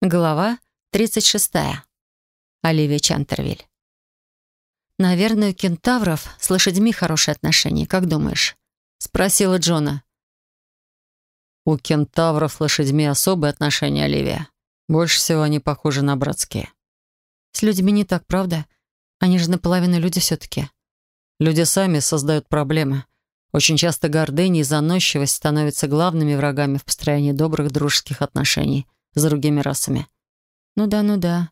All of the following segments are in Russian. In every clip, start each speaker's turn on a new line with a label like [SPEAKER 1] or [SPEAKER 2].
[SPEAKER 1] Глава 36. Оливия Чантервиль. «Наверное, у кентавров с лошадьми хорошие отношения, как думаешь?» — спросила Джона.
[SPEAKER 2] «У кентавров с лошадьми особые отношения, Оливия. Больше всего они похожи на братские».
[SPEAKER 1] «С людьми не так, правда? Они же наполовину люди все-таки».
[SPEAKER 2] «Люди сами создают проблемы. Очень часто гордыня и заносчивость становятся главными врагами в построении добрых дружеских отношений» с другими расами.
[SPEAKER 1] «Ну да, ну да.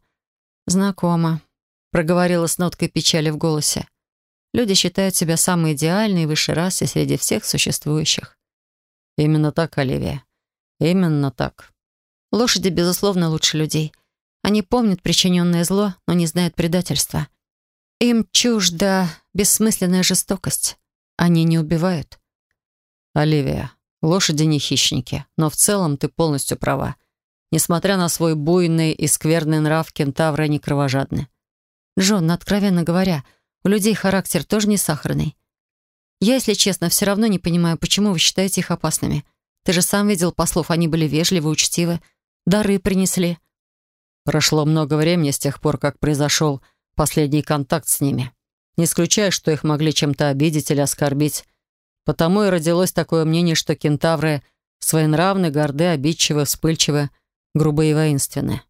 [SPEAKER 1] Знакомо», — проговорила с ноткой печали в голосе. «Люди считают себя самой идеальной и высшей расой среди всех существующих».
[SPEAKER 2] «Именно так, Оливия. Именно так».
[SPEAKER 1] Лошади, безусловно, лучше людей. Они помнят причиненное зло, но не знают предательства. Им чужда бессмысленная жестокость. Они не убивают.
[SPEAKER 2] «Оливия, лошади не хищники, но в целом ты полностью права. Несмотря на свой буйный и скверный нрав, кентавры не кровожадны.
[SPEAKER 1] Джон, откровенно говоря, у людей характер тоже не сахарный. Я, если честно, все равно не понимаю, почему вы считаете их опасными. Ты же сам видел послов, они были вежливы, учтивы, дары принесли.
[SPEAKER 2] Прошло много времени с тех пор, как произошел последний контакт с ними. Не исключая, что их могли чем-то обидеть или оскорбить. Потому и родилось такое мнение, что кентавры своенравны, горды, обидчивы, вспыльчивы, грубые и воинственные.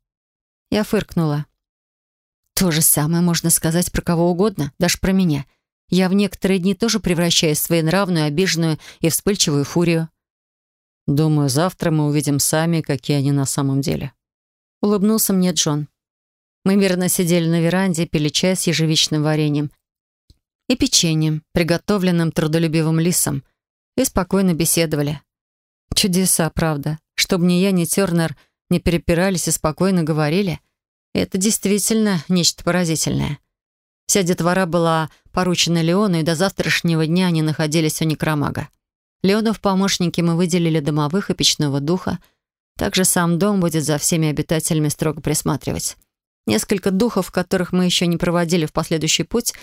[SPEAKER 1] Я фыркнула. То же самое можно сказать про кого угодно, даже про меня. Я в некоторые дни тоже превращаюсь в своенравную, обиженную и вспыльчивую фурию.
[SPEAKER 2] Думаю, завтра мы увидим сами, какие они на самом деле.
[SPEAKER 1] Улыбнулся мне Джон. Мы мирно сидели на веранде, пили чай с ежевичным вареньем и печеньем, приготовленным трудолюбивым лисом, и спокойно беседовали. Чудеса, правда. Чтобы ни я, ни Тернер не перепирались и спокойно говорили. Это действительно нечто поразительное. Вся детвора была поручена Леону, и до завтрашнего дня они находились у некромага. Леону в помощники мы выделили домовых и печного духа. Также сам дом будет за всеми обитателями строго присматривать. Несколько духов, которых мы еще не проводили в последующий путь,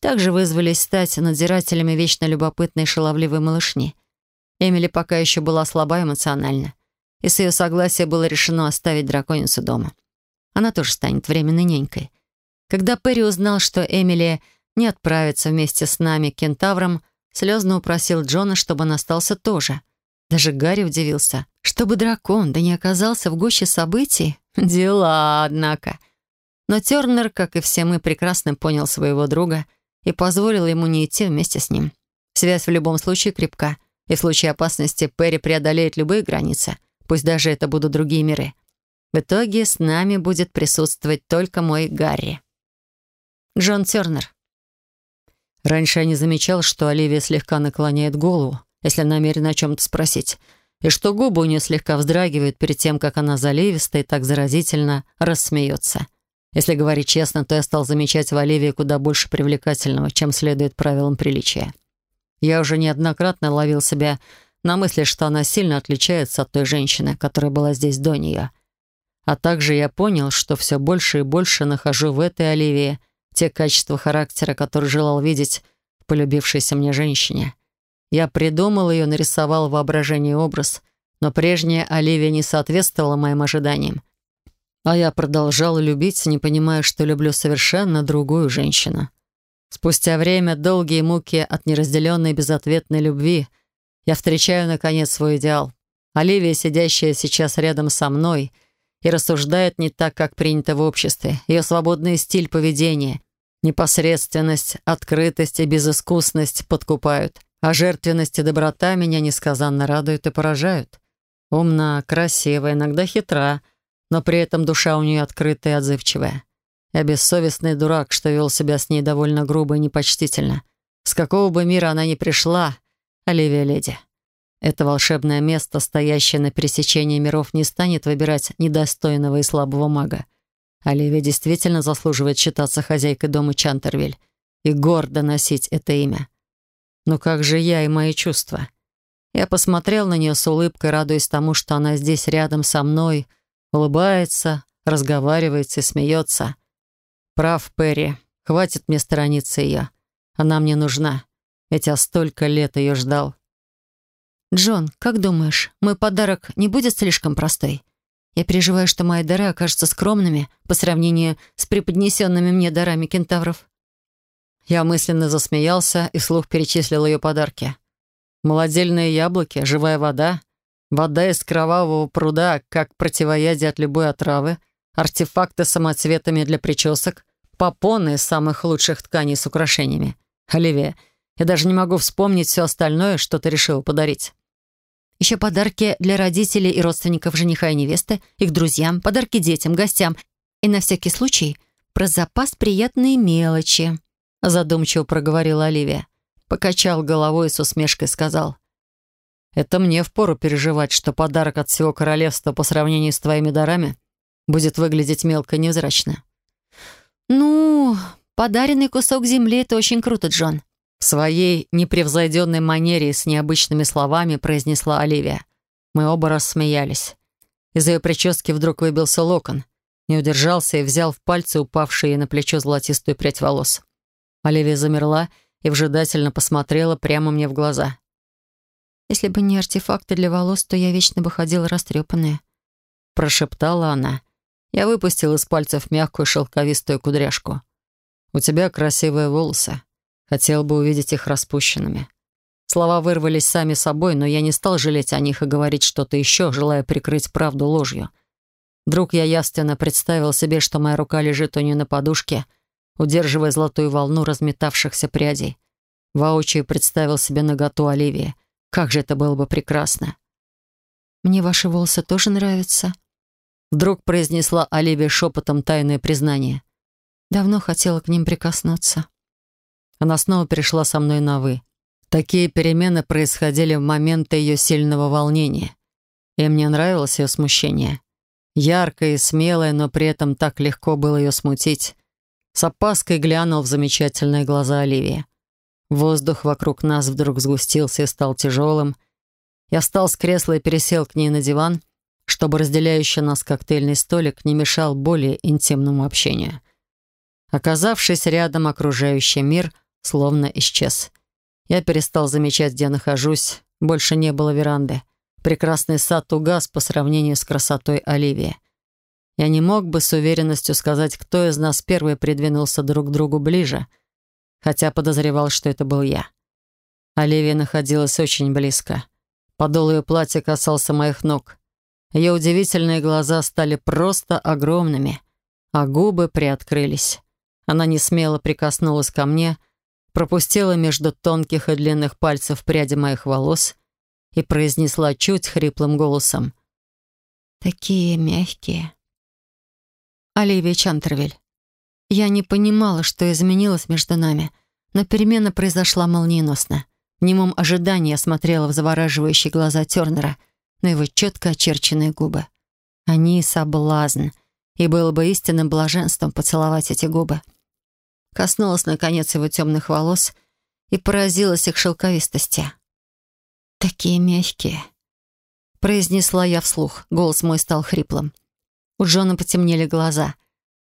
[SPEAKER 1] также вызвались стать надзирателями вечно любопытной шаловливой малышни. Эмили пока еще была слаба эмоционально и с ее согласия было решено оставить драконицу дома. Она тоже станет временной нянькой. Когда Перри узнал, что Эмили не отправится вместе с нами к кентаврам, слезно упросил Джона, чтобы он остался тоже. Даже Гарри удивился. Чтобы дракон, да не оказался в гуще событий? Дела, однако. Но Тернер, как и все мы, прекрасно понял своего друга и позволил ему не идти вместе с ним. Связь в любом случае крепка, и в случае опасности Перри преодолеет любые границы — Пусть даже это будут другие миры. В итоге с нами будет присутствовать только мой Гарри. Джон Тернер.
[SPEAKER 2] Раньше я не замечал, что Оливия слегка наклоняет голову, если намерена о чем-то спросить, и что губы у нее слегка вздрагивают перед тем, как она заливисто и так заразительно рассмеется. Если говорить честно, то я стал замечать в Оливии куда больше привлекательного, чем следует правилам приличия. Я уже неоднократно ловил себя на мысли, что она сильно отличается от той женщины, которая была здесь до нее. А также я понял, что все больше и больше нахожу в этой Оливии те качества характера, которые желал видеть в полюбившейся мне женщине. Я придумал ее, нарисовал воображение образ, но прежняя Оливия не соответствовала моим ожиданиям. А я продолжал любить, не понимая, что люблю совершенно другую женщину. Спустя время, долгие муки от неразделенной безответной любви — я встречаю, наконец, свой идеал. Оливия, сидящая сейчас рядом со мной, и рассуждает не так, как принято в обществе. Ее свободный стиль поведения, непосредственность, открытость и безыскусность подкупают, а жертвенность и доброта меня несказанно радуют и поражают. Умна, красивая, иногда хитра, но при этом душа у нее открытая и отзывчивая. Я бессовестный дурак, что вел себя с ней довольно грубо и непочтительно. С какого бы мира она ни пришла, Оливия Леди. Это волшебное место, стоящее на пересечении миров, не станет выбирать недостойного и слабого мага. Оливия действительно заслуживает считаться хозяйкой дома Чантервиль и гордо носить это имя. Но как же я и мои чувства? Я посмотрел на нее с улыбкой, радуясь тому, что она здесь рядом со мной, улыбается, разговаривает и смеется. Прав, Перри, хватит мне сторониться ее. Она мне нужна я столько лет ее ждал.
[SPEAKER 1] «Джон, как думаешь, мой подарок не будет слишком простой? Я переживаю, что мои дары окажутся скромными по сравнению с преподнесенными мне дарами кентавров.
[SPEAKER 2] Я мысленно засмеялся и вслух перечислил ее подарки. Молодельные яблоки, живая вода, вода из кровавого пруда, как противоядие от любой отравы, артефакты с самоцветами для причесок, попоны из самых лучших тканей с украшениями. Оливия, я даже не могу вспомнить все остальное, что ты решила подарить.
[SPEAKER 1] Еще подарки для родителей и родственников жениха и невесты, их друзьям, подарки детям, гостям. И на всякий случай про запас приятные мелочи задумчиво проговорила Оливия. Покачал головой и с усмешкой сказал. «Это мне впору переживать, что подарок от всего королевства по сравнению с твоими дарами будет выглядеть мелко и невзрачно». «Ну, подаренный кусок земли — это очень круто, Джон».
[SPEAKER 2] В своей непревзойденной манере с необычными словами произнесла Оливия. Мы оба рассмеялись. Из ее прически вдруг выбился локон. Не удержался и взял в пальцы упавшие на плечо золотистую прядь волос. Оливия замерла и вжидательно посмотрела прямо мне в глаза.
[SPEAKER 1] «Если бы не артефакты для волос, то я вечно бы ходила растрепанная», —
[SPEAKER 2] прошептала она. Я выпустил из пальцев мягкую шелковистую кудряшку. «У тебя красивые волосы. Хотел бы увидеть их распущенными». Слова вырвались сами собой, но я не стал жалеть о них и говорить что-то еще, желая прикрыть правду ложью. Вдруг я явственно представил себе, что моя рука лежит у нее на подушке — удерживая золотую волну разметавшихся прядей. Воочию представил себе наготу Оливии. Как же это было бы прекрасно.
[SPEAKER 1] «Мне ваши волосы тоже нравятся», —
[SPEAKER 2] вдруг произнесла Оливия шепотом тайное признание.
[SPEAKER 1] «Давно хотела к ним прикоснуться».
[SPEAKER 2] Она снова перешла со мной на «вы». Такие перемены происходили в моменты ее сильного волнения. И мне нравилось ее смущение. Яркое и смелое, но при этом так легко было ее смутить. С опаской глянул в замечательные глаза Оливии. Воздух вокруг нас вдруг сгустился и стал тяжелым. Я встал с кресла и пересел к ней на диван, чтобы разделяющий нас коктейльный столик не мешал более интимному общению. Оказавшись рядом, окружающий мир словно исчез. Я перестал замечать, где нахожусь. Больше не было веранды. Прекрасный сад угас по сравнению с красотой Оливии. Я не мог бы с уверенностью сказать, кто из нас первый придвинулся друг к другу ближе, хотя подозревал, что это был я. Оливия находилась очень близко. Подол ее платья касался моих ног. Ее удивительные глаза стали просто огромными, а губы приоткрылись. Она не смело прикоснулась ко мне, пропустила между тонких и длинных пальцев пряди моих волос и произнесла чуть хриплым голосом.
[SPEAKER 1] «Такие мягкие». Оливия Чантервиль. Я не понимала, что изменилось между нами, но перемена произошла молниеносно. В немом ожидании я смотрела в завораживающие глаза Тернера на его четко очерченные губы. Они соблазн, и было бы истинным блаженством поцеловать эти губы. Коснулась, наконец, его темных волос и поразилась их шелковистости. «Такие мягкие», — произнесла я вслух. Голос мой стал хриплым. У Джона потемнели глаза.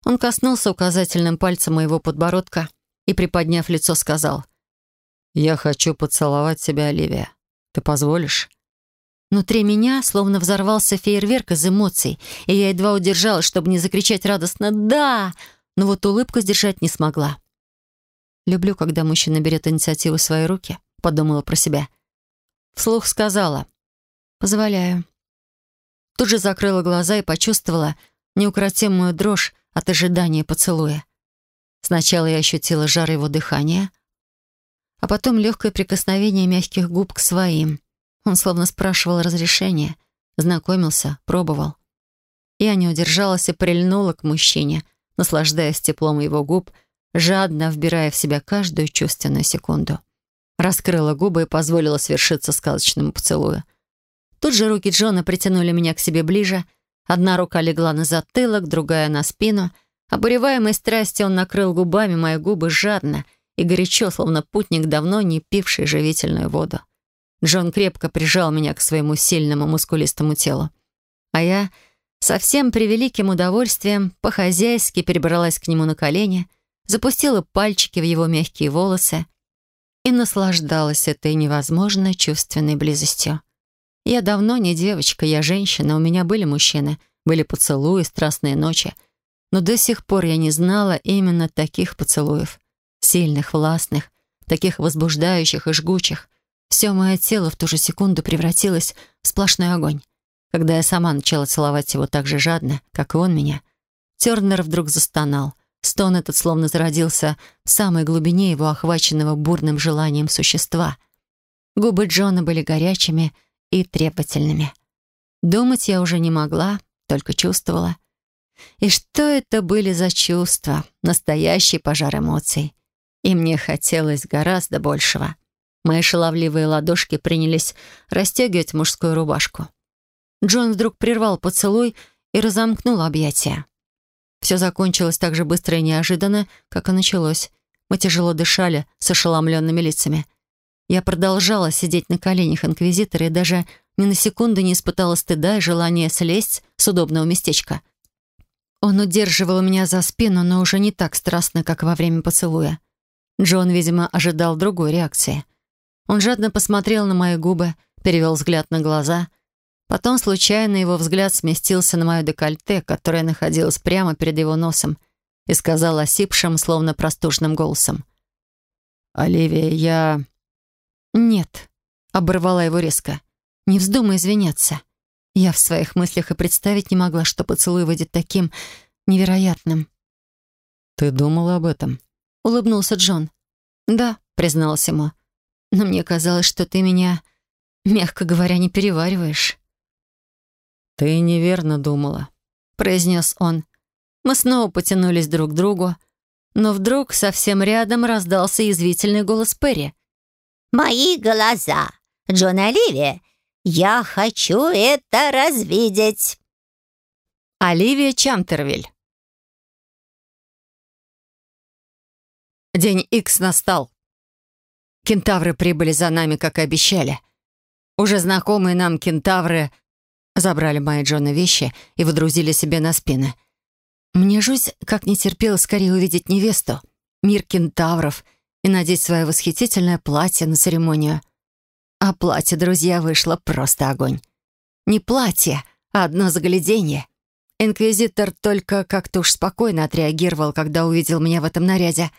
[SPEAKER 1] Он коснулся указательным пальцем моего подбородка и, приподняв лицо, сказал,
[SPEAKER 2] «Я хочу поцеловать тебя, Оливия. Ты позволишь?»
[SPEAKER 1] Внутри меня словно взорвался фейерверк из эмоций, и я едва удержалась, чтобы не закричать радостно «Да!», но вот улыбку сдержать не смогла. «Люблю, когда мужчина берет инициативу в свои руки», — подумала про себя. Вслух сказала «Позволяю». Тут же закрыла глаза и почувствовала неукротимую дрожь от ожидания поцелуя. Сначала я ощутила жар его дыхания, а потом легкое прикосновение мягких губ к своим. Он словно спрашивал разрешения, знакомился, пробовал. Я не удержалась и прильнула к мужчине, наслаждаясь теплом его губ, жадно вбирая в себя каждую чувственную секунду. Раскрыла губы и позволила свершиться сказочному поцелую — Тут же руки Джона притянули меня к себе ближе. Одна рука легла на затылок, другая — на спину. Обуреваемой страстью он накрыл губами мои губы жадно и горячо, словно путник, давно не пивший живительную воду. Джон крепко прижал меня к своему сильному мускулистому телу. А я со всем превеликим удовольствием по-хозяйски перебралась к нему на колени, запустила пальчики в его мягкие волосы и наслаждалась этой невозможно чувственной близостью. Я давно не девочка, я женщина, у меня были мужчины,
[SPEAKER 2] были поцелуи, страстные ночи. Но до сих пор я не знала именно таких поцелуев. Сильных, властных, таких возбуждающих и жгучих. Все мое тело в ту же секунду превратилось в сплошной огонь. Когда я сама начала целовать его так же жадно, как и он меня, Тернер вдруг застонал. Стон этот словно зародился в самой глубине его охваченного бурным желанием существа. Губы Джона были горячими и требовательными. Думать я уже не могла, только чувствовала. И что это были за чувства? Настоящий пожар эмоций. И мне хотелось гораздо большего. Мои шаловливые ладошки принялись расстегивать мужскую рубашку. Джон вдруг прервал поцелуй и разомкнул объятия. Все закончилось так же быстро и неожиданно, как и началось. Мы тяжело дышали с ошеломленными лицами. Я продолжала сидеть на коленях инквизитора и даже ни на секунду не испытала стыда и желания слезть с удобного местечка. Он удерживал меня за спину, но уже не так страстно, как во время поцелуя. Джон, видимо, ожидал другой реакции. Он жадно посмотрел на мои губы, перевел взгляд на глаза. Потом случайно его взгляд сместился на мое декольте, которое находилось прямо перед его носом, и сказал осипшим, словно простужным голосом. «Оливия, я...» «Нет», — оборвала его резко. «Не вздумай извиняться». Я в своих мыслях и представить не могла, что поцелуй выйдет таким невероятным.
[SPEAKER 1] «Ты думала об этом?»
[SPEAKER 2] — улыбнулся Джон. «Да», — призналась ему. «Но мне казалось, что ты меня, мягко говоря, не перевариваешь».
[SPEAKER 1] «Ты неверно думала», —
[SPEAKER 2] произнес он. Мы снова потянулись друг к другу, но вдруг совсем рядом раздался язвительный голос Перри.
[SPEAKER 3] «Мои глаза! Джон Оливия, я хочу это развидеть!»
[SPEAKER 2] Оливия Чамтервиль День Икс настал. Кентавры прибыли за нами, как и обещали. Уже знакомые нам кентавры Забрали мои Джона вещи и водрузили себе на спины. Мне жуть как не терпело скорее увидеть невесту, мир кентавров и надеть свое восхитительное платье на церемонию. А платье, друзья, вышло просто огонь. Не платье, а одно загляденье. Инквизитор только как-то уж спокойно отреагировал, когда увидел меня в этом наряде,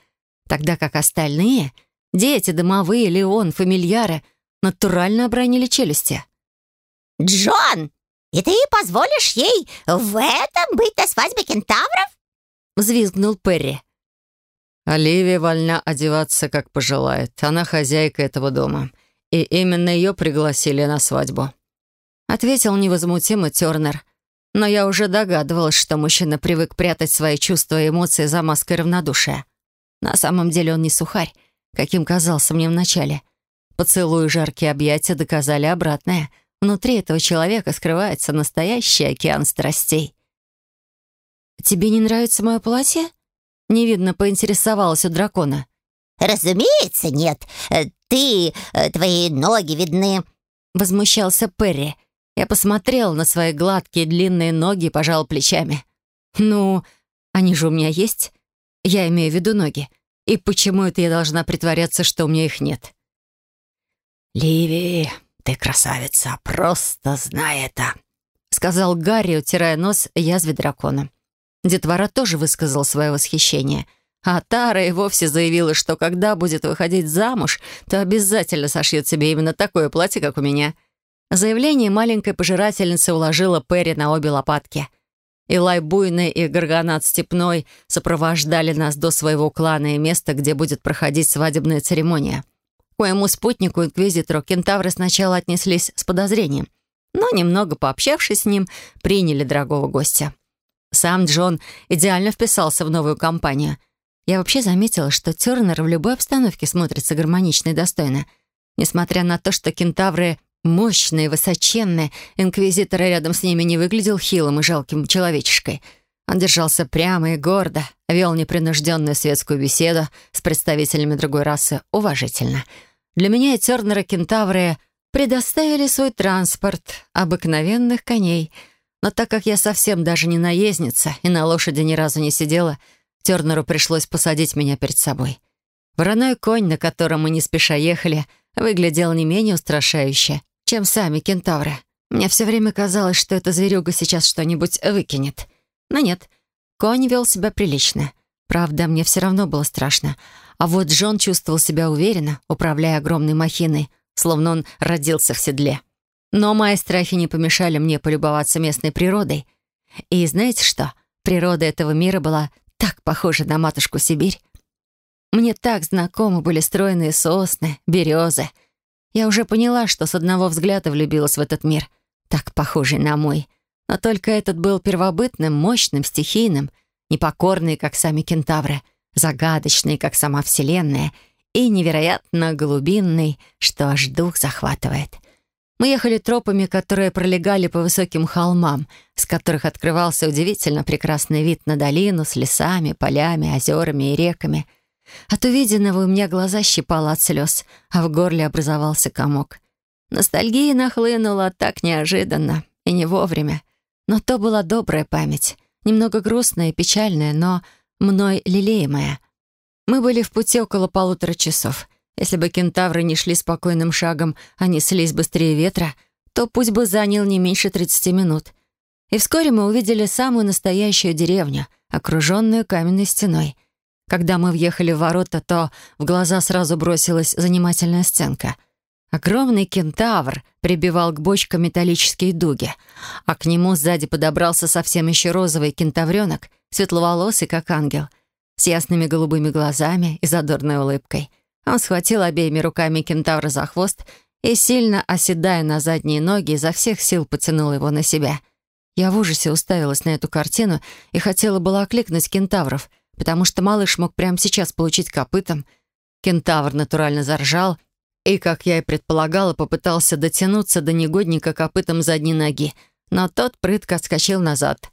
[SPEAKER 2] тогда как остальные, дети, домовые, Леон, фамильяры, натурально обронили челюсти.
[SPEAKER 3] «Джон, и ты позволишь ей в этом быть на свадьбе кентавров?»
[SPEAKER 2] Взвизгнул Перри.
[SPEAKER 1] Оливия вольна одеваться, как пожелает. Она хозяйка этого дома. И именно ее пригласили на свадьбу.
[SPEAKER 2] Ответил невозмутимо Тернер. Но я уже догадывалась, что мужчина привык прятать свои чувства и эмоции за маской равнодушия. На самом деле он не сухарь, каким казался мне вначале. Поцелуи жаркие объятия доказали обратное — Внутри этого человека скрывается настоящий океан страстей. «Тебе не нравится мое платье?» Невидно поинтересовалась у дракона.
[SPEAKER 3] «Разумеется, нет. Э, ты... Э, твои ноги видны», —
[SPEAKER 2] возмущался Перри. Я посмотрел на свои гладкие длинные ноги и пожал плечами. «Ну, они же у меня есть. Я имею в виду ноги. И почему это я должна притворяться, что у меня их нет?»
[SPEAKER 1] «Ливи, ты красавица, просто знай это», —
[SPEAKER 2] сказал Гарри, утирая нос язве дракона. Детвора тоже высказал свое восхищение. А Тара и вовсе заявила, что когда будет выходить замуж, то обязательно сошьет себе именно такое платье, как у меня. Заявление маленькой пожирательницы уложила Перри на обе лопатки. Илай Буйный и Гарганат Степной сопровождали нас до своего клана и места, где будет проходить свадебная церемония. К моему спутнику, инквизитору, кентавры сначала отнеслись с подозрением, но, немного пообщавшись с ним, приняли дорогого гостя. Сам Джон идеально вписался в новую компанию. Я вообще заметила, что Тернер в любой обстановке смотрится гармонично и достойно. Несмотря на то, что кентавры мощные, высоченные, инквизитор рядом с ними не выглядел хилым и жалким человечешкой. Он держался прямо и гордо, вел непринужденную светскую беседу с представителями другой расы уважительно — для меня и Тернера Кентавры предоставили свой транспорт, обыкновенных коней. Но так как я совсем даже не наездница и на лошади ни разу не сидела, Тернеру пришлось посадить меня перед собой. Вороной конь, на котором мы не спеша ехали, выглядел не менее устрашающе, чем сами кентавры.
[SPEAKER 1] Мне все время казалось, что эта зверюга сейчас что-нибудь выкинет. Но нет, конь вел себя прилично. Правда, мне все равно было страшно. А вот Джон чувствовал себя уверенно, управляя огромной махиной, словно он родился в седле. Но мои страхи не помешали мне полюбоваться местной природой. И знаете что? Природа этого мира была так похожа на матушку Сибирь. Мне так знакомы были стройные сосны, березы. Я уже поняла, что с одного взгляда влюбилась в этот мир, так похожий на мой. Но только этот был первобытным, мощным, стихийным, непокорный, как сами кентавры, загадочный, как сама Вселенная, и невероятно глубинный, что аж дух захватывает. Мы ехали тропами, которые пролегали по высоким холмам, с которых открывался удивительно прекрасный вид на долину с лесами, полями, озерами и реками. От увиденного у меня глаза щипало от слез, а в горле образовался комок. Ностальгия нахлынула так неожиданно и не вовремя. Но то была добрая память, немного грустная и печальная, но мной лелеемая. Мы были в пути около полутора часов. Если бы кентавры не шли спокойным шагом, а неслись быстрее ветра, то путь бы занял не меньше 30 минут. И вскоре мы увидели самую настоящую деревню, окруженную каменной стеной. Когда мы въехали в ворота, то в глаза сразу бросилась занимательная сценка — Огромный кентавр прибивал к бочкам металлические дуги, а к нему сзади подобрался совсем еще розовый кентавренок, светловолосый, как ангел, с ясными голубыми глазами и задорной улыбкой. Он схватил обеими руками кентавра за хвост и, сильно оседая на задние ноги, изо всех сил потянул его на себя. Я в ужасе уставилась на эту картину и хотела было окликнуть кентавров, потому что малыш мог прямо сейчас получить копытом. Кентавр натурально заржал — и, как я и предполагала, попытался дотянуться до негодника копытом задней ноги, но тот прытко отскочил назад.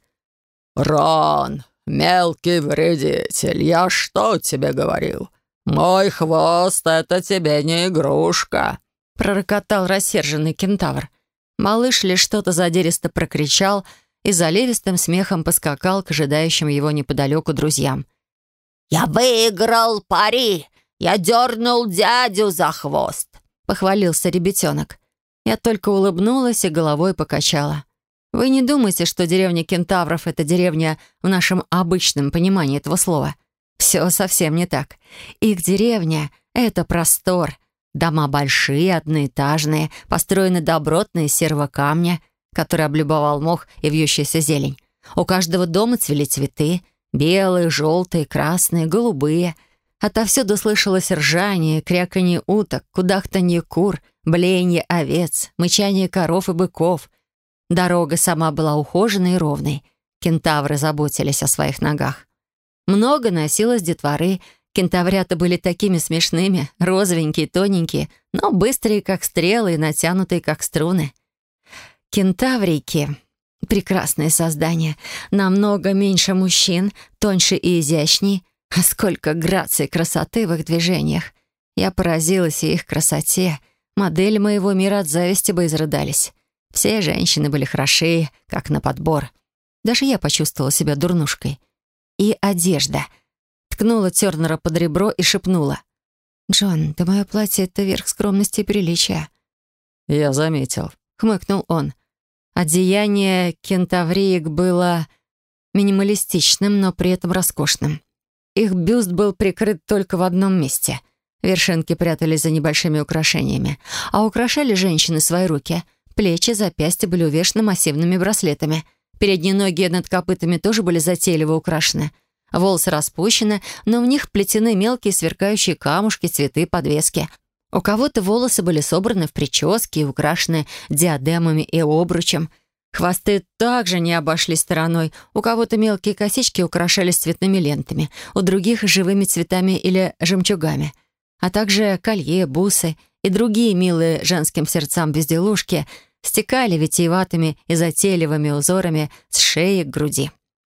[SPEAKER 4] «Рон, мелкий вредитель, я что тебе говорил? Мой хвост — это тебе не игрушка!»
[SPEAKER 1] пророкотал рассерженный кентавр. Малыш лишь что-то задиристо прокричал и заливистым смехом поскакал к ожидающим его неподалеку друзьям.
[SPEAKER 3] «Я выиграл пари! Я дернул дядю за хвост!»
[SPEAKER 1] — похвалился ребятенок. Я только улыбнулась и головой покачала. Вы не думайте, что деревня кентавров — это деревня в нашем обычном понимании этого слова. Все совсем не так. Их деревня — это простор. Дома большие, одноэтажные, построены из серого камня, который облюбовал мох и вьющаяся зелень. У каждого дома цвели цветы — белые, желтые, красные, голубые — Отовсюду слышалось ржание, кряканье уток, кудахтанье кур, блеяние овец, мычание коров и быков. Дорога сама была ухоженной и ровной. Кентавры заботились о своих ногах. Много носилось детворы. Кентаврята были такими смешными, розовенькие, тоненькие, но быстрые, как стрелы, и натянутые, как струны. Кентаврики — прекрасные создания, намного меньше мужчин, тоньше и изящнее — а сколько грации и красоты в их движениях. Я поразилась и их красоте. Модели моего мира от зависти бы изрыдались. Все женщины были хороши, как на подбор. Даже я почувствовала себя дурнушкой. И одежда. Ткнула Тернера под ребро и шепнула. «Джон, да мое платье — это верх скромности и приличия».
[SPEAKER 2] «Я заметил», —
[SPEAKER 1] хмыкнул он. Одеяние кентавриек было минималистичным, но при этом роскошным. Их бюст был прикрыт только в одном месте. Вершинки прятались за небольшими украшениями, а украшали женщины свои руки. Плечи, запястья были увешаны массивными браслетами. Передние ноги над копытами тоже были затейливо украшены. Волосы распущены, но в них плетены мелкие сверкающие камушки, цветы, подвески. У кого-то волосы были собраны в прическе и украшены диадемами и обручем — Хвосты также не обошли стороной. У кого-то мелкие косички украшались цветными лентами, у других — живыми цветами или жемчугами, а также колье, бусы и другие милые женским сердцам безделушки стекали витиеватыми и затейливыми узорами с шеи к груди.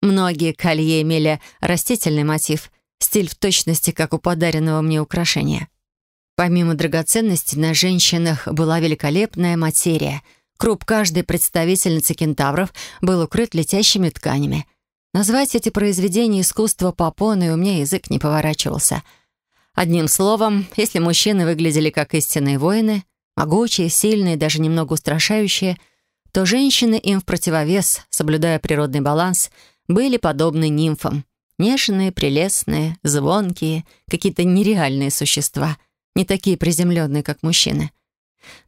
[SPEAKER 1] Многие колье имели растительный мотив, стиль в точности, как у подаренного мне украшения. Помимо драгоценностей, на женщинах была великолепная материя — Круп каждой представительницы кентавров был укрыт летящими тканями. Назвать эти произведения искусства попоной у меня язык не поворачивался. Одним словом, если мужчины выглядели как истинные воины, могучие, сильные, даже немного устрашающие, то женщины им в противовес, соблюдая природный баланс, были подобны нимфам. Нежные, прелестные, звонкие, какие-то нереальные существа, не такие приземленные, как мужчины.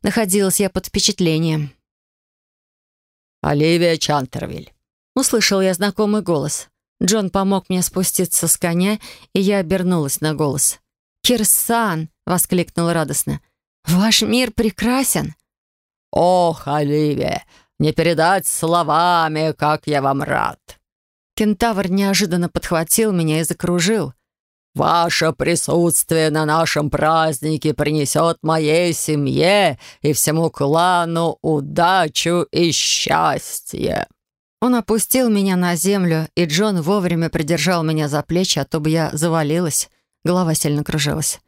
[SPEAKER 1] Находилась я под впечатлением.
[SPEAKER 4] «Оливия Чантервиль», —
[SPEAKER 1] услышал я знакомый голос. Джон помог мне спуститься с коня, и я обернулась на голос. «Кирсан!» — воскликнула радостно. «Ваш мир прекрасен!»
[SPEAKER 4] «Ох, Оливия, не передать словами, как я вам рад!»
[SPEAKER 1] Кентавр неожиданно подхватил меня и закружил.
[SPEAKER 4] «Ваше присутствие на нашем празднике принесет моей семье и всему клану удачу и счастье!»
[SPEAKER 1] Он опустил меня на землю, и Джон вовремя придержал меня за плечи, а то бы я завалилась. Голова сильно кружилась.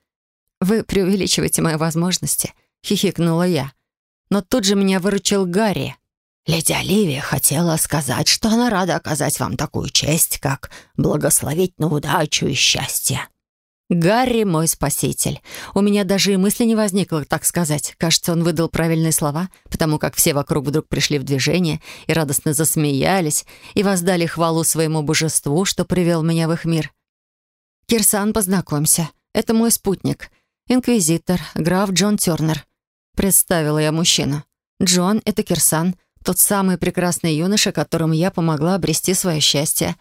[SPEAKER 1] «Вы преувеличиваете мои возможности», — хихикнула я. Но тут же меня выручил Гарри.
[SPEAKER 3] «Леди Оливия хотела сказать, что она рада оказать вам такую честь, как благословить на удачу и счастье».
[SPEAKER 1] Гарри мой спаситель. У меня даже и мысли не возникло, так сказать. Кажется, он выдал правильные слова, потому как все вокруг вдруг пришли в движение и радостно засмеялись и воздали хвалу своему божеству, что привел меня в их мир. «Кирсан, познакомься. Это мой спутник. Инквизитор, граф Джон Тернер». Представила я мужчину. Джон — это Кирсан, тот самый прекрасный юноша, которому я помогла обрести свое счастье.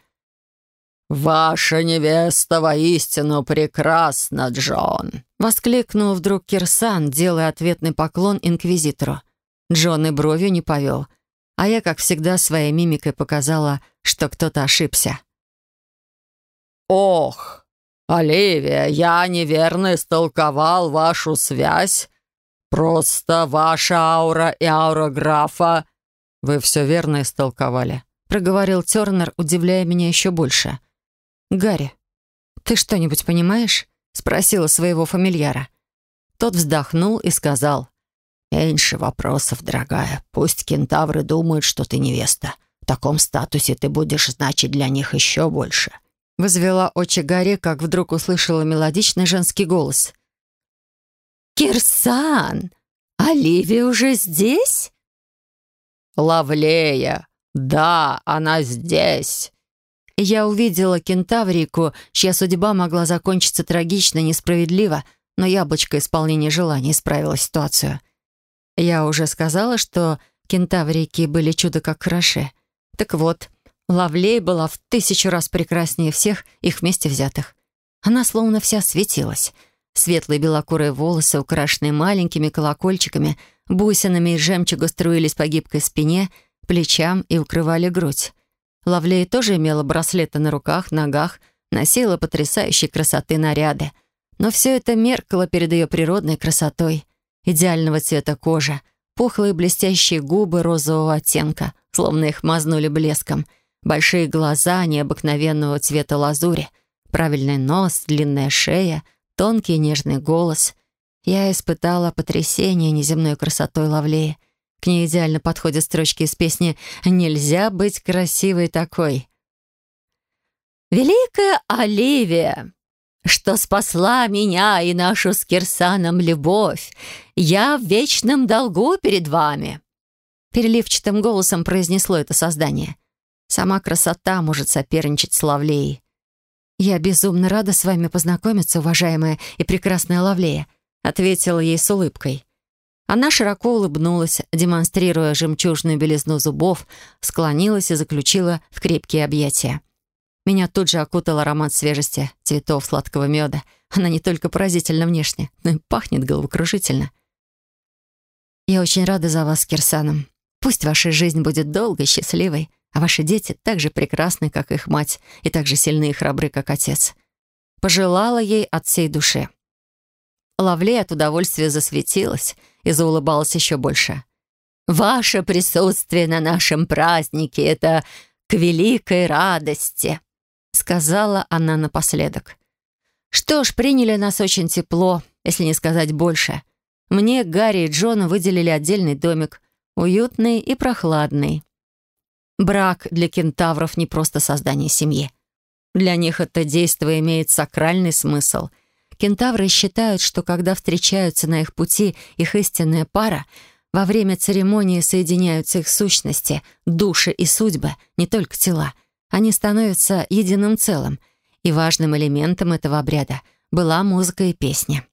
[SPEAKER 4] «Ваша невеста воистину прекрасна, Джон!»
[SPEAKER 1] — воскликнул вдруг Кирсан, делая ответный поклон инквизитору. Джон и бровью не повел, а я, как всегда, своей мимикой показала, что кто-то ошибся.
[SPEAKER 4] «Ох, Оливия, я неверно истолковал вашу связь. Просто ваша аура и аура графа...»
[SPEAKER 2] «Вы все верно истолковали», —
[SPEAKER 1] проговорил Тернер, удивляя меня еще больше. «Гарри, ты что-нибудь понимаешь?» — спросила своего фамильяра. Тот вздохнул и сказал.
[SPEAKER 3] «Меньше вопросов, дорогая. Пусть кентавры думают, что ты невеста. В таком статусе ты будешь значить для них еще больше».
[SPEAKER 1] Возвела очи Гарри, как вдруг услышала мелодичный женский голос. «Кирсан! Оливия уже здесь?»
[SPEAKER 4] «Лавлея! Да, она здесь!»
[SPEAKER 1] Я увидела кентаврику, чья судьба могла закончиться трагично, несправедливо, но яблочко исполнения желаний исправило ситуацию. Я уже сказала, что кентаврики были чудо как хороши. Так вот, Лавлей была в тысячу раз прекраснее всех их вместе взятых. Она словно вся светилась. Светлые белокурые волосы, украшенные маленькими колокольчиками, бусинами и жемчуга струились по гибкой спине, плечам и укрывали грудь. Лавлея тоже имела браслеты на руках, ногах, носила потрясающей красоты наряды. Но все это меркло перед ее природной красотой. Идеального цвета кожа, пухлые блестящие губы розового оттенка, словно их мазнули блеском, большие глаза необыкновенного цвета лазури, правильный нос, длинная шея, тонкий нежный голос. Я испытала потрясение неземной красотой Лавлея. К ней идеально подходят строчки из песни «Нельзя быть красивой такой». «Великая Оливия, что спасла меня и нашу с Кирсаном любовь, я в вечном долгу перед вами». Переливчатым голосом произнесло это создание. Сама красота может соперничать с Лавлеей. «Я безумно рада с вами познакомиться, уважаемая и прекрасная Лавлея», ответила ей с улыбкой. Она широко улыбнулась, демонстрируя жемчужную белизну зубов, склонилась и заключила в крепкие объятия. Меня тут же окутал аромат свежести, цветов, сладкого меда. Она не только поразительно внешне, но и пахнет головокружительно. «Я очень рада за вас Кирсаном. Пусть ваша жизнь будет долгой, счастливой, а ваши дети так же прекрасны, как их мать, и так же сильны и храбры, как отец». Пожелала ей от всей души. Лавле от удовольствия засветилась и заулыбалась еще больше. «Ваше присутствие на нашем празднике — это к великой радости», — сказала она напоследок. Что ж, приняли нас очень тепло, если не сказать больше. Мне, Гарри и Джону выделили отдельный домик, уютный и прохладный. Брак для кентавров не просто создание семьи. Для них это действие имеет сакральный смысл — Кентавры считают, что когда встречаются на их пути их истинная пара, во время церемонии соединяются их сущности, души и судьбы, не только тела. Они становятся единым целым. И важным элементом этого обряда была музыка и песня.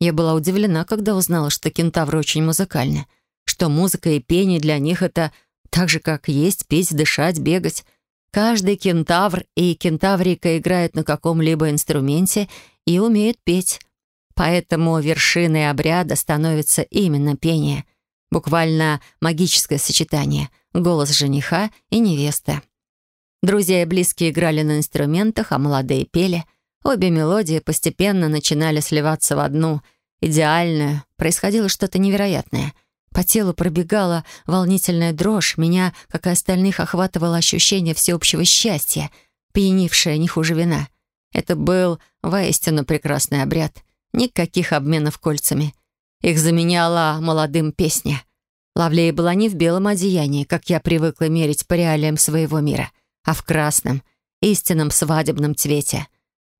[SPEAKER 1] Я была удивлена, когда узнала, что кентавры очень музыкальны, что музыка и пение для них — это так же, как есть, петь, дышать, бегать. Каждый кентавр и кентаврика играет на каком-либо инструменте и умеют петь. Поэтому вершиной обряда становится именно пение — Буквально магическое сочетание — голос жениха и невесты. Друзья и близкие играли на инструментах, а молодые пели. Обе мелодии постепенно начинали сливаться в одну, идеальную. Происходило что-то невероятное. По телу пробегала волнительная дрожь, меня, как и остальных, охватывало ощущение всеобщего счастья, пьянившее не хуже вина. Это был воистину прекрасный обряд. Никаких обменов кольцами — их заменяла молодым песня. Лавлея была не в белом одеянии, как я привыкла мерить по реалиям своего мира, а в красном, истинном свадебном цвете.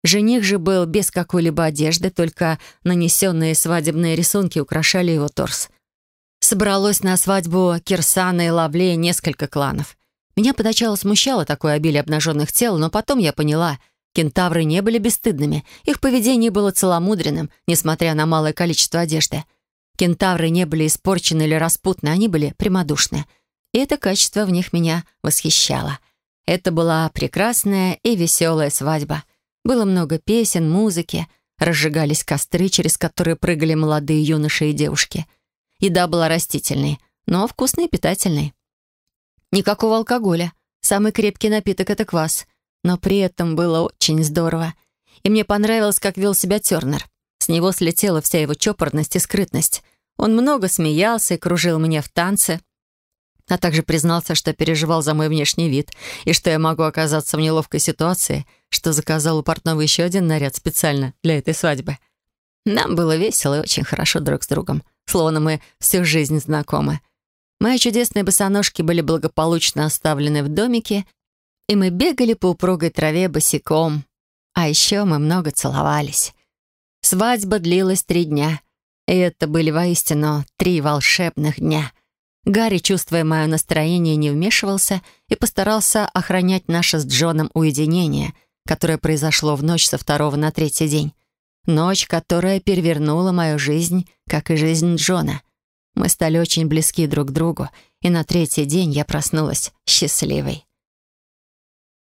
[SPEAKER 1] Жених же был без какой-либо одежды, только нанесенные свадебные рисунки украшали его торс. Собралось на свадьбу Кирсана и Лавлея несколько кланов. Меня поначалу смущало такое обилие обнаженных тел, но потом я поняла — Кентавры не были бесстыдными, их поведение было целомудренным, несмотря на малое количество одежды. Кентавры не были испорчены или распутны, они были прямодушны. И это качество в них меня восхищало. Это была прекрасная и веселая свадьба. Было много песен, музыки, разжигались костры, через которые прыгали молодые юноши и девушки. Еда была растительной, но вкусной и питательной. Никакого алкоголя. Самый крепкий напиток — это квас. Но при этом было очень здорово. И мне понравилось, как вел себя Тернер. С него слетела вся его чопорность и скрытность. Он много смеялся и кружил меня в танце, а также признался, что переживал за мой внешний вид и что я могу оказаться в неловкой ситуации, что заказал у портного еще один наряд специально для этой свадьбы. Нам было весело и очень хорошо друг с другом, словно мы всю жизнь знакомы. Мои чудесные босоножки были благополучно оставлены в домике, и мы бегали по упругой траве босиком. А еще мы много целовались. Свадьба длилась три дня, и это были воистину три волшебных дня. Гарри, чувствуя мое настроение, не вмешивался и постарался охранять наше с Джоном уединение, которое произошло в ночь со второго на третий день. Ночь, которая перевернула мою жизнь, как и жизнь Джона. Мы стали очень близки друг к другу, и на третий день я проснулась счастливой.